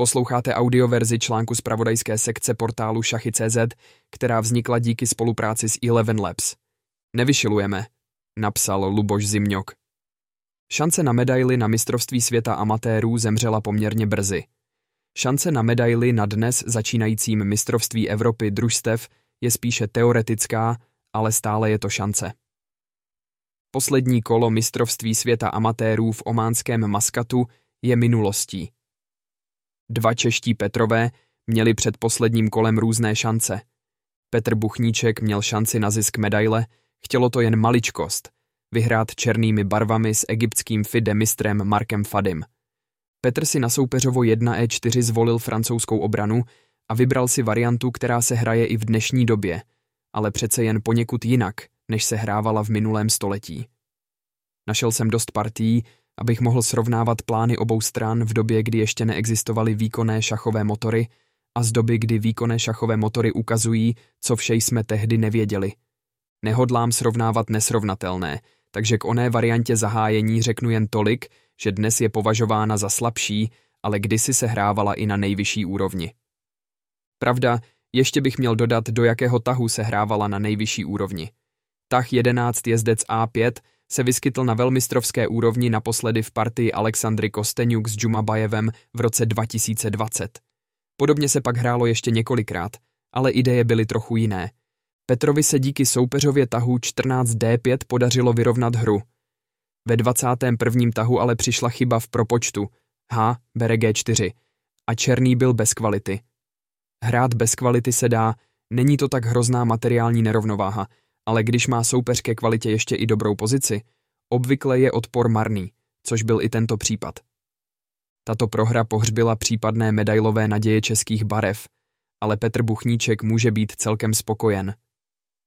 Posloucháte audioverzi článku z pravodajské sekce portálu Šachy.cz, která vznikla díky spolupráci s Eleven Labs. Nevyšilujeme, napsal Luboš Zimňok. Šance na medaily na mistrovství světa amatérů zemřela poměrně brzy. Šance na medaily na dnes začínajícím mistrovství Evropy družstev je spíše teoretická, ale stále je to šance. Poslední kolo mistrovství světa amatérů v ománském Maskatu je minulostí. Dva čeští Petrové měli před posledním kolem různé šance. Petr Buchníček měl šanci na zisk medaile, chtělo to jen maličkost, vyhrát černými barvami s egyptským FIDE mistrem Markem Fadim. Petr si na soupeřovo 1E4 zvolil francouzskou obranu a vybral si variantu, která se hraje i v dnešní době, ale přece jen poněkud jinak, než se hrávala v minulém století. Našel jsem dost partií, abych mohl srovnávat plány obou stran v době, kdy ještě neexistovaly výkonné šachové motory a z doby, kdy výkonné šachové motory ukazují, co vše jsme tehdy nevěděli. Nehodlám srovnávat nesrovnatelné, takže k oné variantě zahájení řeknu jen tolik, že dnes je považována za slabší, ale kdysi se hrávala i na nejvyšší úrovni. Pravda, ještě bych měl dodat, do jakého tahu se hrávala na nejvyšší úrovni. Tah 11 jezdec A5 se vyskytl na velmistrovské úrovni naposledy v partii Alexandry Kosteňuk s Džumabajevem v roce 2020. Podobně se pak hrálo ještě několikrát, ale ideje byly trochu jiné. Petrovi se díky soupeřově tahu 14D5 podařilo vyrovnat hru. Ve 21. tahu ale přišla chyba v propočtu. H bere G4 a černý byl bez kvality. Hrát bez kvality se dá, není to tak hrozná materiální nerovnováha, ale když má soupeř ke kvalitě ještě i dobrou pozici, obvykle je odpor marný, což byl i tento případ. Tato prohra pohřbila případné medailové naděje českých barev, ale Petr Buchníček může být celkem spokojen.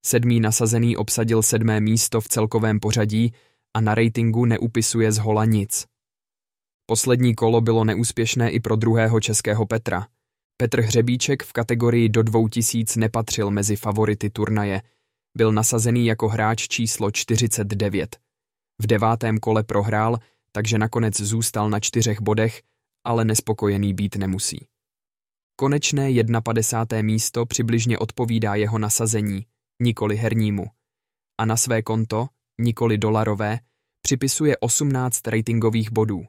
Sedmý nasazený obsadil sedmé místo v celkovém pořadí a na ratingu neupisuje z hola nic. Poslední kolo bylo neúspěšné i pro druhého českého Petra. Petr Hřebíček v kategorii do 2000 nepatřil mezi favority turnaje, byl nasazený jako hráč číslo 49. V devátém kole prohrál, takže nakonec zůstal na čtyřech bodech, ale nespokojený být nemusí. Konečné 51. místo přibližně odpovídá jeho nasazení, nikoli hernímu. A na své konto, nikoli dolarové, připisuje 18 ratingových bodů.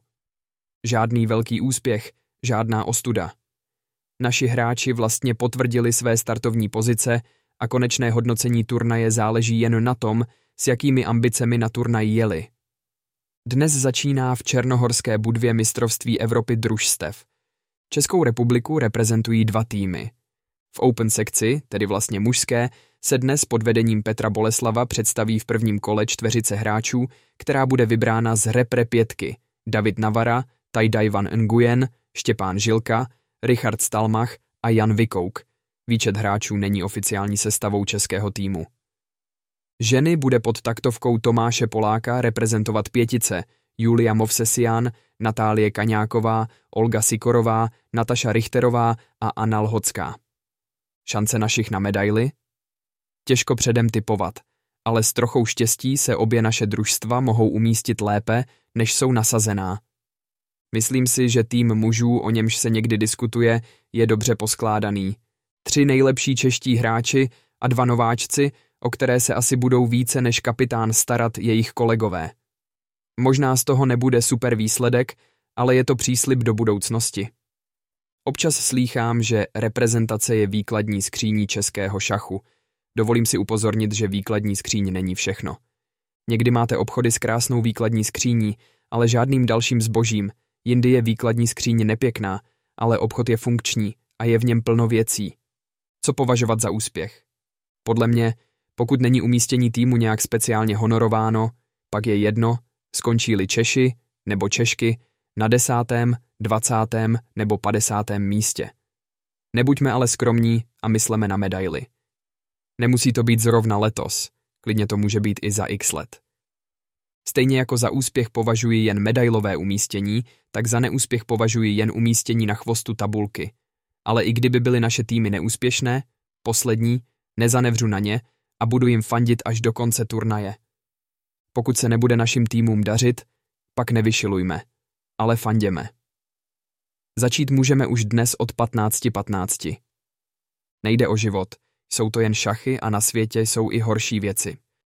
Žádný velký úspěch, žádná ostuda. Naši hráči vlastně potvrdili své startovní pozice a konečné hodnocení turnaje záleží jen na tom, s jakými ambicemi na turnaj jeli. Dnes začíná v Černohorské budvě mistrovství Evropy družstev. Českou republiku reprezentují dva týmy. V Open sekci, tedy vlastně mužské, se dnes pod vedením Petra Boleslava představí v prvním kole čtveřice hráčů, která bude vybrána z repre pětky David Navara, Tajdaj Van Nguyen, Štěpán Žilka, Richard Stalmach a Jan Vikouk – Výčet hráčů není oficiální sestavou českého týmu. Ženy bude pod taktovkou Tomáše Poláka reprezentovat pětice Julia Movsesian, Natálie Kaňáková, Olga Sikorová, Nataša Richterová a Anna Lhocká. Šance našich na medaily? Těžko předem typovat, ale s trochou štěstí se obě naše družstva mohou umístit lépe, než jsou nasazená. Myslím si, že tým mužů, o němž se někdy diskutuje, je dobře poskládaný – tři nejlepší čeští hráči a dva nováčci, o které se asi budou více než kapitán starat jejich kolegové. Možná z toho nebude super výsledek, ale je to příslip do budoucnosti. Občas slýchám, že reprezentace je výkladní skříní českého šachu. Dovolím si upozornit, že výkladní skříň není všechno. Někdy máte obchody s krásnou výkladní skříní, ale žádným dalším zbožím. Jindy je výkladní skříň nepěkná, ale obchod je funkční a je v něm plno věcí. Co považovat za úspěch? Podle mě, pokud není umístění týmu nějak speciálně honorováno, pak je jedno, skončí-li Češi nebo Češky na desátém, dvacátém nebo padesátém místě. Nebuďme ale skromní a mysleme na medaily. Nemusí to být zrovna letos, klidně to může být i za x let. Stejně jako za úspěch považuji jen medailové umístění, tak za neúspěch považuji jen umístění na chvostu tabulky – ale i kdyby byly naše týmy neúspěšné, poslední, nezanevřu na ně a budu jim fandit až do konce turnaje. Pokud se nebude našim týmům dařit, pak nevyšilujme, ale fanděme. Začít můžeme už dnes od 15.15. 15. Nejde o život, jsou to jen šachy a na světě jsou i horší věci.